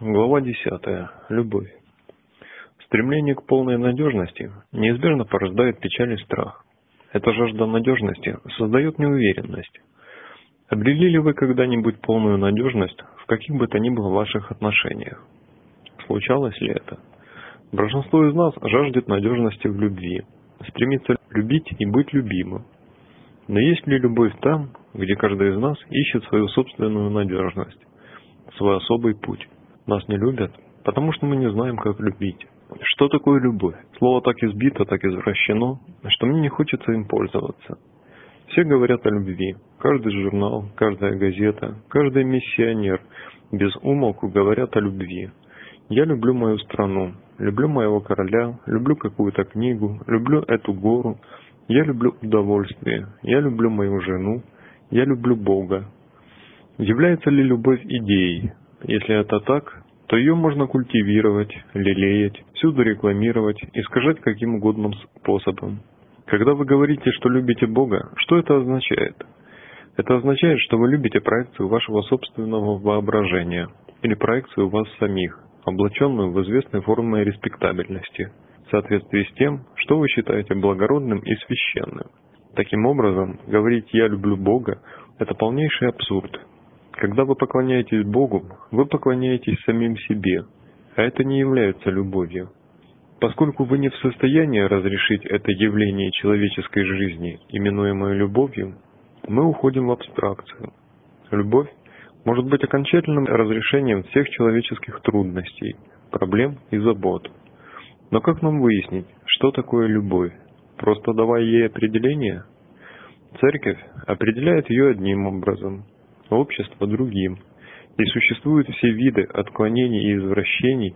Глава 10. Любовь. Стремление к полной надежности неизбежно порождает печаль и страх. Эта жажда надежности создает неуверенность. Обрели ли вы когда-нибудь полную надежность в каких бы то ни было ваших отношениях? Случалось ли это? Большинство из нас жаждет надежности в любви, стремится любить и быть любимым. Но есть ли любовь там, где каждый из нас ищет свою собственную надежность, свой особый путь? Нас не любят, потому что мы не знаем, как любить. Что такое любовь? Слово так избито, так извращено, что мне не хочется им пользоваться. Все говорят о любви. Каждый журнал, каждая газета, каждый миссионер без умолку говорят о любви. Я люблю мою страну, люблю моего короля, люблю какую-то книгу, люблю эту гору, я люблю удовольствие, я люблю мою жену, я люблю Бога. Является ли любовь идеей? Если это так, то ее можно культивировать, лелеять, всюду рекламировать, искажать каким угодно способом. Когда вы говорите, что любите Бога, что это означает? Это означает, что вы любите проекцию вашего собственного воображения или проекцию вас самих, облаченную в известной форме респектабельности – в соответствии с тем, что вы считаете благородным и священным. Таким образом, говорить «я люблю Бога» – это полнейший абсурд. Когда вы поклоняетесь Богу, вы поклоняетесь самим себе, а это не является любовью. Поскольку вы не в состоянии разрешить это явление человеческой жизни, именуемое любовью, мы уходим в абстракцию. Любовь может быть окончательным разрешением всех человеческих трудностей, проблем и забот – но как нам выяснить, что такое любовь? Просто давая ей определение? Церковь определяет ее одним образом, общество другим. И существуют все виды отклонений и извращений,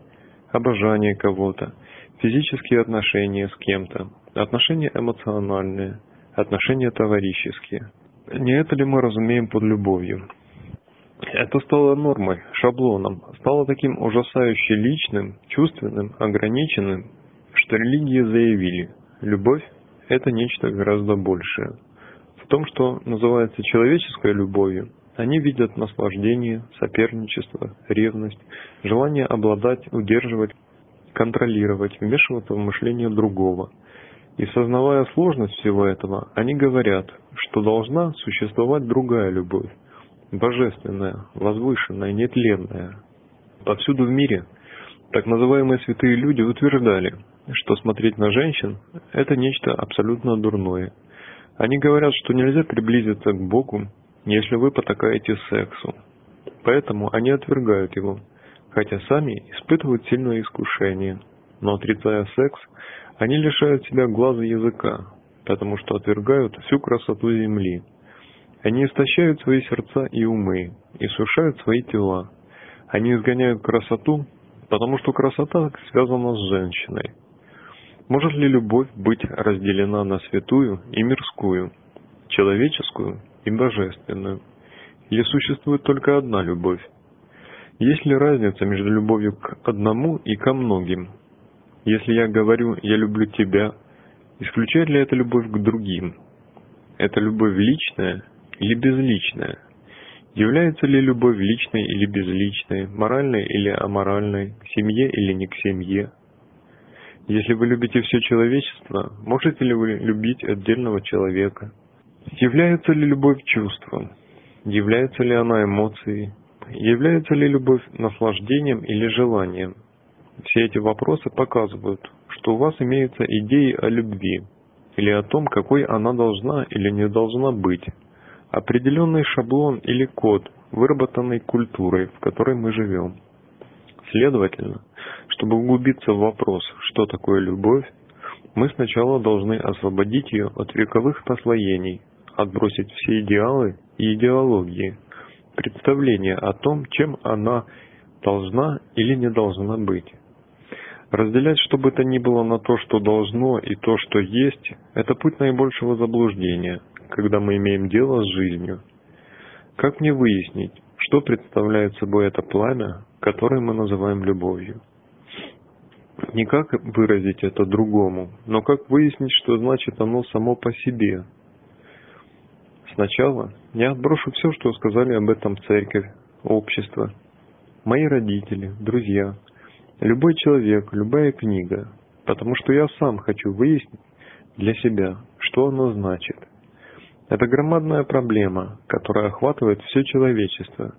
обожания кого-то, физические отношения с кем-то, отношения эмоциональные, отношения товарищеские. Не это ли мы разумеем под любовью? Это стало нормой, шаблоном, стало таким ужасающе личным, чувственным, ограниченным, что религии заявили, любовь – это нечто гораздо большее. В том, что называется человеческой любовью, они видят наслаждение, соперничество, ревность, желание обладать, удерживать, контролировать, вмешиваться в мышление другого. И сознавая сложность всего этого, они говорят, что должна существовать другая любовь, божественное, возвышенное, нетленное. Повсюду в мире так называемые святые люди утверждали, что смотреть на женщин – это нечто абсолютно дурное. Они говорят, что нельзя приблизиться к Богу, если вы потакаете сексу. Поэтому они отвергают его, хотя сами испытывают сильное искушение. Но отрицая секс, они лишают себя глаза языка, потому что отвергают всю красоту земли – они истощают свои сердца и умы, и сушают свои тела. Они изгоняют красоту, потому что красота связана с женщиной. Может ли любовь быть разделена на святую и мирскую, человеческую и божественную? Или существует только одна любовь? Есть ли разница между любовью к одному и ко многим? Если я говорю «я люблю тебя», исключает ли это любовь к другим? Это любовь личная или безличная? Является ли любовь личной или безличной, моральной или аморальной, к семье или не к семье? Если вы любите все человечество, можете ли вы любить отдельного человека? Является ли любовь чувством? Является ли она эмоцией? Является ли любовь наслаждением или желанием? Все эти вопросы показывают, что у вас имеются идеи о любви или о том, какой она должна или не должна быть, определенный шаблон или код, выработанный культурой, в которой мы живем. Следовательно, чтобы углубиться в вопрос, что такое любовь, мы сначала должны освободить ее от вековых наслоений, отбросить все идеалы и идеологии, представления о том, чем она должна или не должна быть. Разделять что бы то ни было на то, что должно, и то, что есть, это путь наибольшего заблуждения – когда мы имеем дело с жизнью. Как мне выяснить, что представляет собой это пламя, которое мы называем любовью? Не как выразить это другому, но как выяснить, что значит оно само по себе. Сначала я отброшу все, что сказали об этом церковь, общество. мои родители, друзья, любой человек, любая книга, потому что я сам хочу выяснить для себя, что оно значит. Это громадная проблема, которая охватывает все человечество.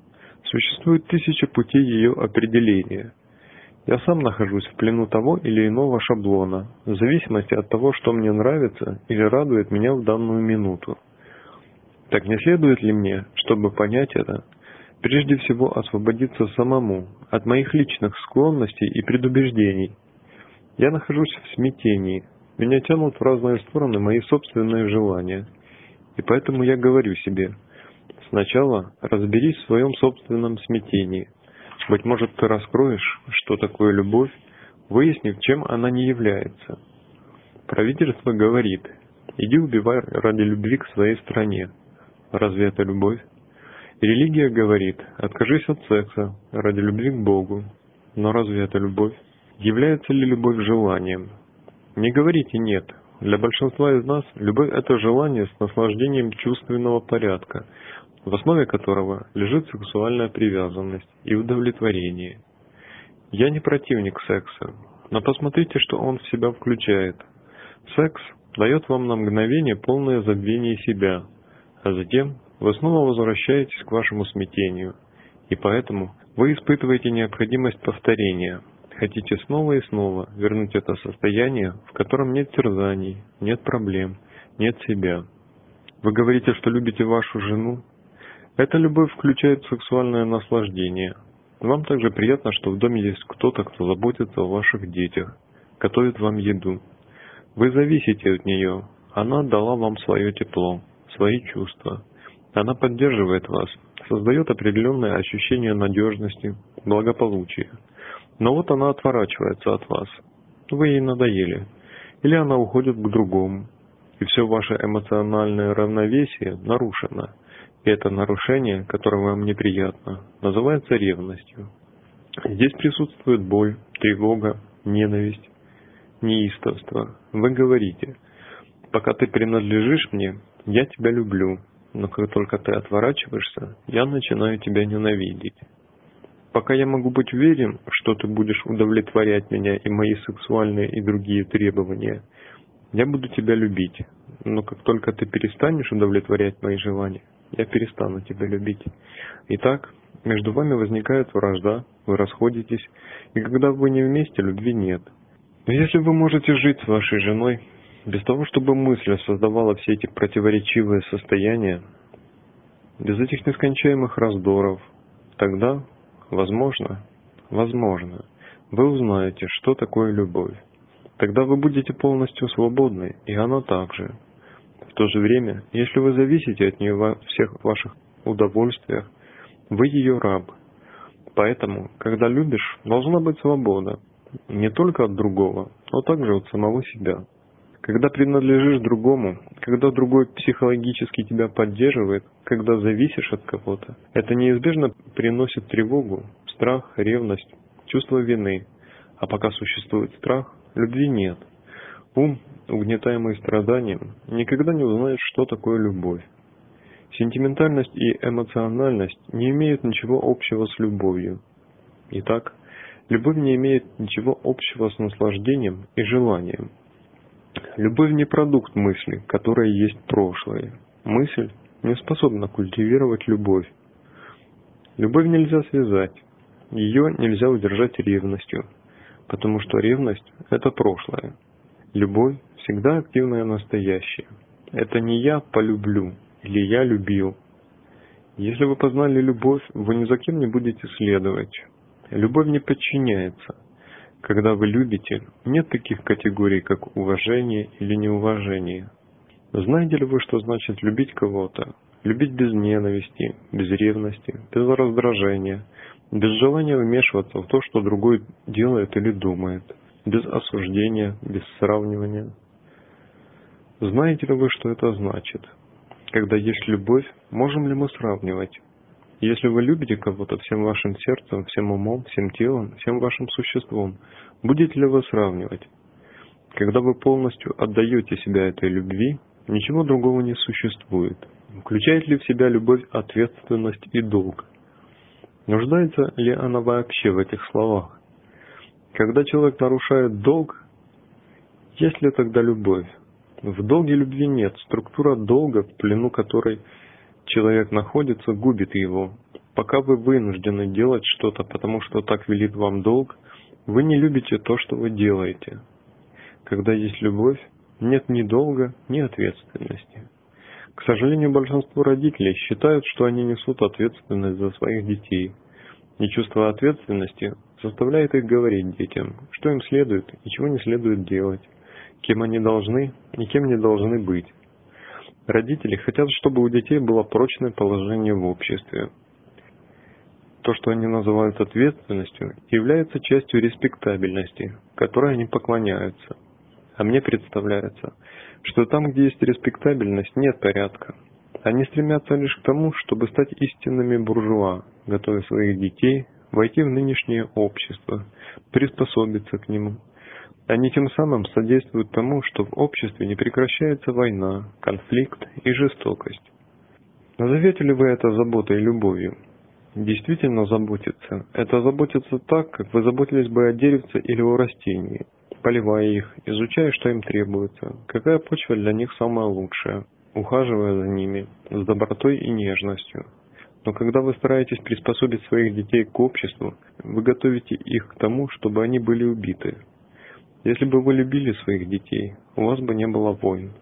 Существует тысячи путей ее определения. Я сам нахожусь в плену того или иного шаблона, в зависимости от того, что мне нравится или радует меня в данную минуту. Так не следует ли мне, чтобы понять это, прежде всего освободиться самому от моих личных склонностей и предубеждений? Я нахожусь в смятении, меня тянут в разные стороны мои собственные желания. И поэтому я говорю себе, сначала разберись в своем собственном смятении. Быть может, ты раскроешь, что такое любовь, выяснив, чем она не является. Правительство говорит, иди убивай ради любви к своей стране. Разве это любовь? Религия говорит, откажись от секса ради любви к Богу. Но разве это любовь? Является ли любовь желанием? Не говорите «нет». Для большинства из нас любовь – это желание с наслаждением чувственного порядка, в основе которого лежит сексуальная привязанность и удовлетворение. Я не противник секса, но посмотрите, что он в себя включает. Секс дает вам на мгновение полное забвение себя, а затем вы снова возвращаетесь к вашему смятению, и поэтому вы испытываете необходимость повторения – хотите снова и снова вернуть это состояние, в котором нет терзаний, нет проблем, нет себя. Вы говорите, что любите вашу жену. Эта любовь включает сексуальное наслаждение. Вам также приятно, что в доме есть кто-то, кто заботится о ваших детях, готовит вам еду. Вы зависите от нее. Она дала вам свое тепло, свои чувства. Она поддерживает вас, создает определенное ощущение надежности, благополучия. Но вот она отворачивается от вас. Вы ей надоели. Или она уходит к другому. И все ваше эмоциональное равновесие нарушено. И это нарушение, которое вам неприятно, называется ревностью. Здесь присутствует боль, тревога, ненависть, неистовство. Вы говорите, пока ты принадлежишь мне, я тебя люблю, но как только ты отворачиваешься, я начинаю тебя ненавидеть. Пока я могу быть уверен, что ты будешь удовлетворять меня и мои сексуальные и другие требования, я буду тебя любить. Но как только ты перестанешь удовлетворять мои желания, я перестану тебя любить. Итак, между вами возникает вражда, вы расходитесь, и когда вы не вместе, любви нет. Если вы можете жить с вашей женой, без того, чтобы мысль создавала все эти противоречивые состояния, без этих нескончаемых раздоров, тогда Возможно, возможно, вы узнаете, что такое любовь. Тогда вы будете полностью свободны, и она также. В то же время, если вы зависите от нее во всех ваших удовольствиях, вы ее раб. Поэтому, когда любишь, должна быть свобода. Не только от другого, но также от самого себя. Когда принадлежишь другому, когда другой психологически тебя поддерживает, когда зависишь от кого-то, это неизбежно приносит тревогу, страх, ревность, чувство вины. А пока существует страх, любви нет. Ум, угнетаемый страданием, никогда не узнает, что такое любовь. Сентиментальность и эмоциональность не имеют ничего общего с любовью. Итак, любовь не имеет ничего общего с наслаждением и желанием – Любовь не продукт мысли, которая есть прошлое. Мысль не способна культивировать любовь. Любовь нельзя связать. Ее нельзя удержать ревностью, потому что ревность – это прошлое. Любовь всегда активное настоящее. Это не я полюблю или я любил. Если вы познали любовь, вы ни за кем не будете следовать. Любовь не подчиняется – когда вы любите, нет таких категорий, как уважение или неуважение. Знаете ли вы, что значит любить кого-то? Любить без ненависти, без ревности, без раздражения, без желания вмешиваться в то, что другой делает или думает, без осуждения, без сравнивания. Знаете ли вы, что это значит? Когда есть любовь, можем ли мы сравнивать? Если вы любите кого-то всем вашим сердцем, всем умом, всем телом, всем вашим существом, будете ли вы сравнивать? Когда вы полностью отдаете себя этой любви, ничего другого не существует. Включает ли в себя любовь ответственность и долг? Нуждается ли она вообще в этих словах? Когда человек нарушает долг, есть ли тогда любовь? В долге любви нет. Структура долга, в плену которой человек находится, губит его. Пока вы вынуждены делать что-то, потому что так велит вам долг, вы не любите то, что вы делаете. Когда есть любовь, нет ни долга, ни ответственности. К сожалению, большинство родителей считают, что они несут ответственность за своих детей. И чувство ответственности заставляет их говорить детям, что им следует и чего не следует делать кем они должны и кем не должны быть. Родители хотят, чтобы у детей было прочное положение в обществе. То, что они называют ответственностью, является частью респектабельности, которой они поклоняются. А мне представляется, что там, где есть респектабельность, нет порядка. Они стремятся лишь к тому, чтобы стать истинными буржуа, готовя своих детей войти в нынешнее общество, приспособиться к нему – они тем самым содействуют тому, что в обществе не прекращается война, конфликт и жестокость. Назовете ли вы это заботой и любовью? Действительно заботиться – это заботиться так, как вы заботились бы о деревце или о растении, поливая их, изучая, что им требуется, какая почва для них самая лучшая, ухаживая за ними с добротой и нежностью. Но когда вы стараетесь приспособить своих детей к обществу, вы готовите их к тому, чтобы они были убиты, если бы вы любили своих детей, у вас бы не было войн.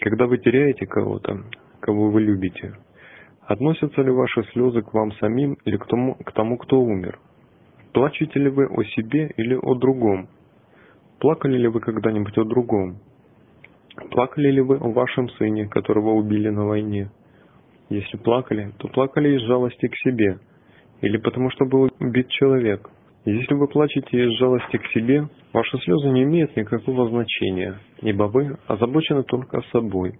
Когда вы теряете кого-то, кого вы любите, относятся ли ваши слезы к вам самим или к тому, к тому, кто умер? Плачете ли вы о себе или о другом? Плакали ли вы когда-нибудь о другом? Плакали ли вы о вашем сыне, которого убили на войне? Если плакали, то плакали из жалости к себе, или потому что был убит человек – если вы плачете из жалости к себе, ваши слезы не имеют никакого значения, ибо вы озабочены только собой.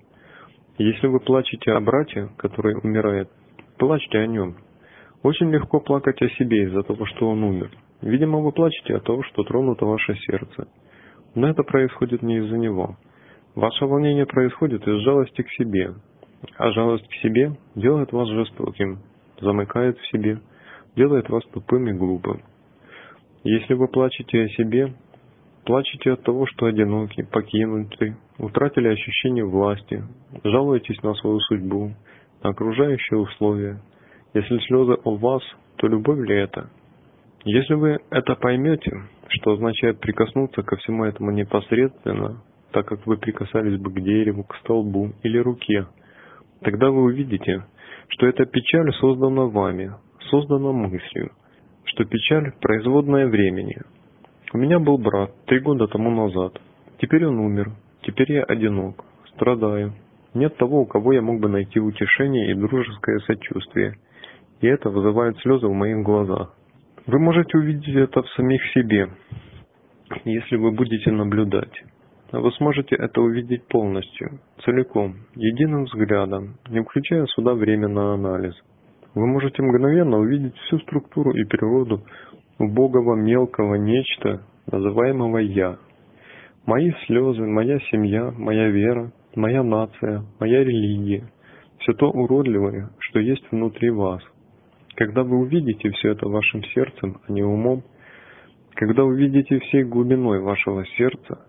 Если вы плачете о брате, который умирает, плачьте о нем. Очень легко плакать о себе из-за того, что он умер. Видимо, вы плачете от того, что тронуто ваше сердце. Но это происходит не из-за него. Ваше волнение происходит из жалости к себе. А жалость к себе делает вас жестоким, замыкает в себе, делает вас тупым и глупым. Если вы плачете о себе, плачете от того, что одиноки, покинуты, утратили ощущение власти, жалуетесь на свою судьбу, на окружающие условия. Если слезы о вас, то любовь ли это? Если вы это поймете, что означает прикоснуться ко всему этому непосредственно, так как вы прикасались бы к дереву, к столбу или руке, тогда вы увидите, что эта печаль создана вами, создана мыслью – что печаль – производная времени. У меня был брат три года тому назад. Теперь он умер. Теперь я одинок, страдаю. Нет того, у кого я мог бы найти утешение и дружеское сочувствие. И это вызывает слезы в моих глазах. Вы можете увидеть это в самих себе, если вы будете наблюдать. Вы сможете это увидеть полностью, целиком, единым взглядом, не включая сюда время на анализ – вы можете мгновенно увидеть всю структуру и природу убогого мелкого нечто, называемого «я». Мои слезы, моя семья, моя вера, моя нация, моя религия – все то уродливое, что есть внутри вас. Когда вы увидите все это вашим сердцем, а не умом, когда увидите всей глубиной вашего сердца,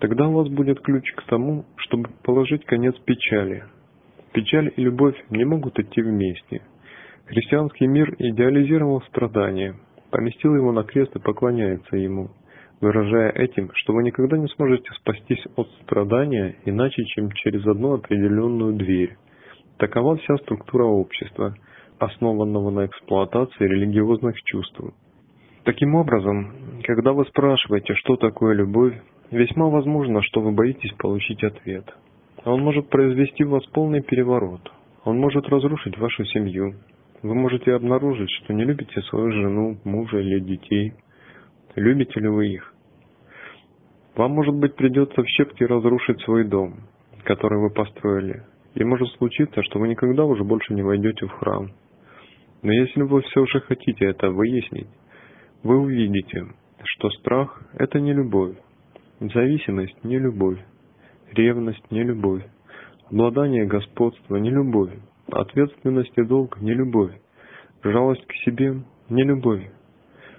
тогда у вас будет ключ к тому, чтобы положить конец печали. Печаль и любовь не могут идти вместе – Христианский мир идеализировал страдание, поместил его на крест и поклоняется ему, выражая этим, что вы никогда не сможете спастись от страдания иначе, чем через одну определенную дверь. Такова вся структура общества, основанного на эксплуатации религиозных чувств. Таким образом, когда вы спрашиваете, что такое любовь, весьма возможно, что вы боитесь получить ответ. Он может произвести в вас полный переворот. Он может разрушить вашу семью, вы можете обнаружить, что не любите свою жену, мужа или детей. Любите ли вы их? Вам, может быть, придется в щепки разрушить свой дом, который вы построили. И может случиться, что вы никогда уже больше не войдете в храм. Но если вы все же хотите это выяснить, вы увидите, что страх – это не любовь, зависимость – не любовь, ревность – не любовь, обладание господства – не любовь, Ответственность и долг – не любовь. Жалость к себе – не любовь.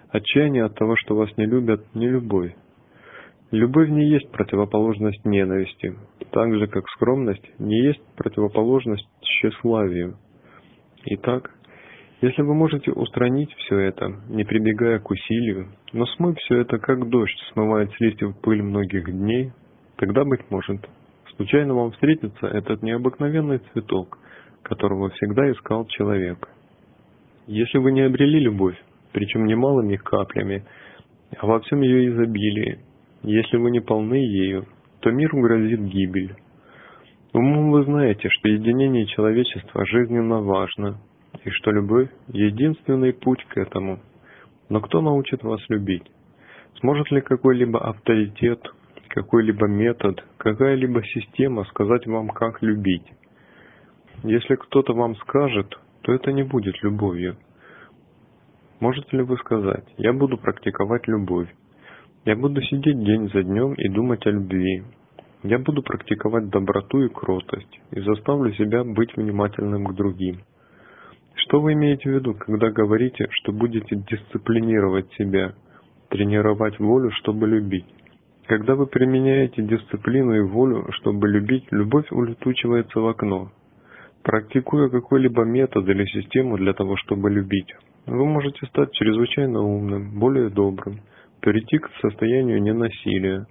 Отчаяние от того, что вас не любят – не любовь. Любовь не есть противоположность ненависти, так же, как скромность не есть противоположность тщеславию. Итак, если вы можете устранить все это, не прибегая к усилию, но смыв все это, как дождь смывает с листьев пыль многих дней, тогда, быть может, случайно вам встретится этот необыкновенный цветок, которого всегда искал человек. Если вы не обрели любовь, причем немалыми каплями, а во всем ее изобилии, если вы не полны ею, то миру грозит гибель. Умом вы знаете, что единение человечества жизненно важно, и что любовь – единственный путь к этому. Но кто научит вас любить? Сможет ли какой-либо авторитет, какой-либо метод, какая-либо система сказать вам, как любить? Если кто-то вам скажет, то это не будет любовью. Можете ли вы сказать, я буду практиковать любовь? Я буду сидеть день за днем и думать о любви. Я буду практиковать доброту и кротость и заставлю себя быть внимательным к другим. Что вы имеете в виду, когда говорите, что будете дисциплинировать себя, тренировать волю, чтобы любить? Когда вы применяете дисциплину и волю, чтобы любить, любовь улетучивается в окно. Практикуя какой-либо метод или систему для того, чтобы любить, вы можете стать чрезвычайно умным, более добрым, перейти к состоянию ненасилия.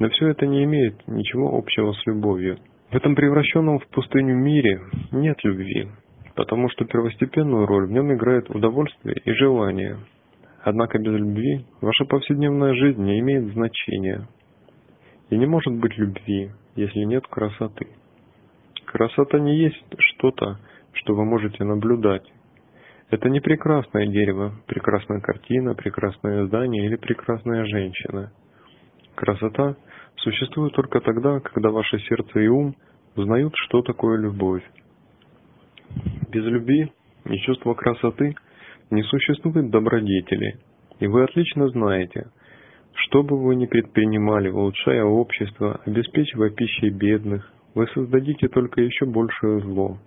Но все это не имеет ничего общего с любовью. В этом превращенном в пустыню мире нет любви, потому что первостепенную роль в нем играет удовольствие и желание. Однако без любви ваша повседневная жизнь не имеет значения. И не может быть любви, если нет красоты. Красота не есть что-то, что вы можете наблюдать. Это не прекрасное дерево, прекрасная картина, прекрасное здание или прекрасная женщина. Красота существует только тогда, когда ваше сердце и ум узнают, что такое любовь. Без любви и чувства красоты не существует добродетели, и вы отлично знаете, что бы вы ни предпринимали, улучшая общество, обеспечивая пищей бедных, вы создадите только еще большее зло,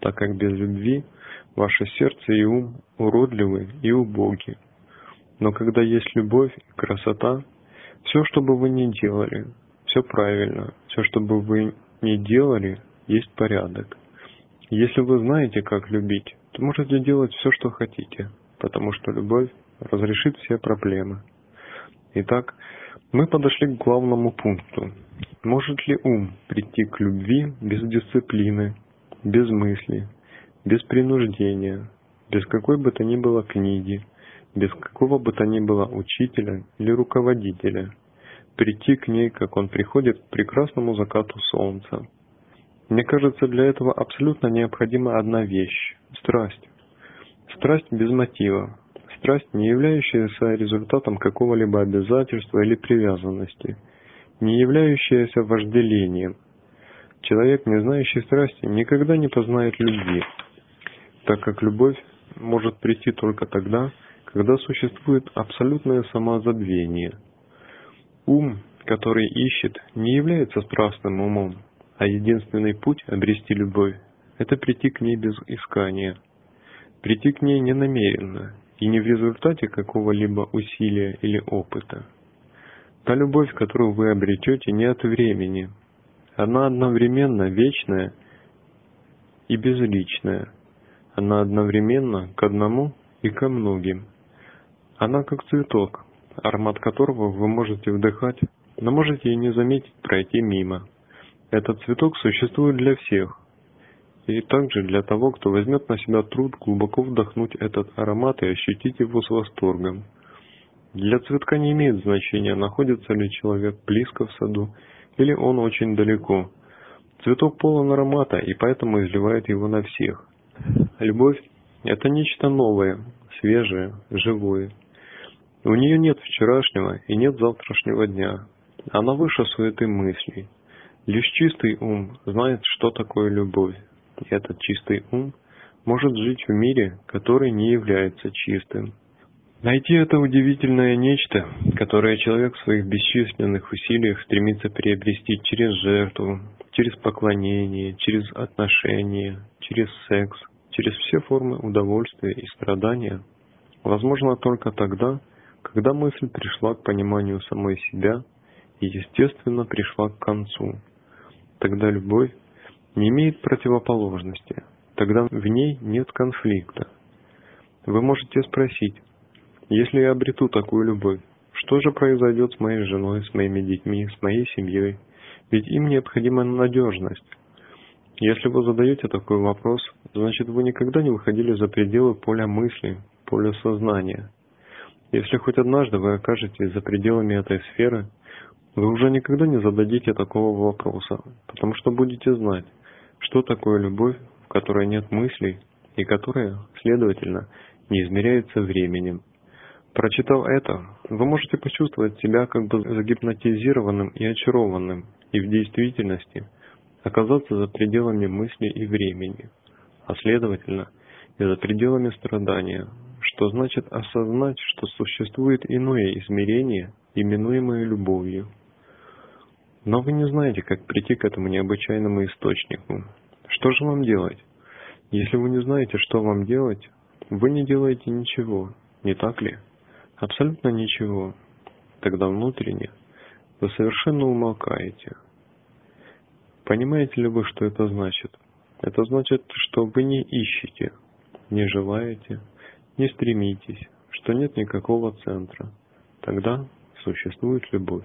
так как без любви ваше сердце и ум уродливы и убоги. Но когда есть любовь и красота, все, что бы вы ни делали, все правильно, все, что бы вы ни делали, есть порядок. Если вы знаете, как любить, то можете делать все, что хотите, потому что любовь разрешит все проблемы. Итак, мы подошли к главному пункту. Может ли ум прийти к любви без дисциплины, без мысли, без принуждения, без какой бы то ни было книги, без какого бы то ни было учителя или руководителя, прийти к ней, как он приходит к прекрасному закату солнца, мне кажется, для этого абсолютно необходима одна вещь – страсть. Страсть без мотива. Страсть, не являющаяся результатом какого-либо обязательства или привязанности, не являющаяся вожделением. Человек, не знающий страсти, никогда не познает любви, так как любовь может прийти только тогда, когда существует абсолютное самозабвение. Ум, который ищет, не является страстным умом, а единственный путь обрести любовь – это прийти к ней без искания, прийти к ней ненамеренно и не в результате какого-либо усилия или опыта. Та любовь, которую вы обретете, не от времени. Она одновременно вечная и безличная. Она одновременно к одному и ко многим. Она как цветок, аромат которого вы можете вдыхать, но можете и не заметить пройти мимо. Этот цветок существует для всех, и также для того, кто возьмет на себя труд глубоко вдохнуть этот аромат и ощутить его с восторгом. Для цветка не имеет значения, находится ли человек близко в саду или он очень далеко. Цветок полон аромата и поэтому изливает его на всех. Любовь – это нечто новое, свежее, живое. У нее нет вчерашнего и нет завтрашнего дня. Она выше суеты мыслей. Лишь чистый ум знает, что такое любовь, и этот чистый ум может жить в мире, который не является чистым. Найти это удивительное нечто, которое человек в своих бесчисленных усилиях стремится приобрести через жертву, через поклонение, через отношения, через секс, через все формы удовольствия и страдания возможно только тогда, когда мысль пришла к пониманию самой себя и естественно пришла к концу. Тогда любовь не имеет противоположности, тогда в ней нет конфликта. Вы можете спросить, если я обрету такую любовь, что же произойдет с моей женой, с моими детьми, с моей семьей? Ведь им необходима надежность. Если вы задаете такой вопрос, значит вы никогда не выходили за пределы поля мысли, поля сознания. Если хоть однажды вы окажетесь за пределами этой сферы, вы уже никогда не зададите такого вопроса, потому что будете знать, что такое любовь, в которой нет мыслей и которая, следовательно, не измеряется временем. Прочитав это, вы можете почувствовать себя как бы загипнотизированным и очарованным, и в действительности оказаться за пределами мысли и времени, а следовательно и за пределами страдания, что значит осознать, что существует иное измерение, именуемое любовью. Но вы не знаете, как прийти к этому необычайному источнику. Что же вам делать? Если вы не знаете, что вам делать, вы не делаете ничего, не так ли? Абсолютно ничего. Тогда внутренне вы совершенно умолкаете. Понимаете ли вы, что это значит? Это значит, что вы не ищете, не желаете, не стремитесь, что нет никакого центра. Тогда существует любовь.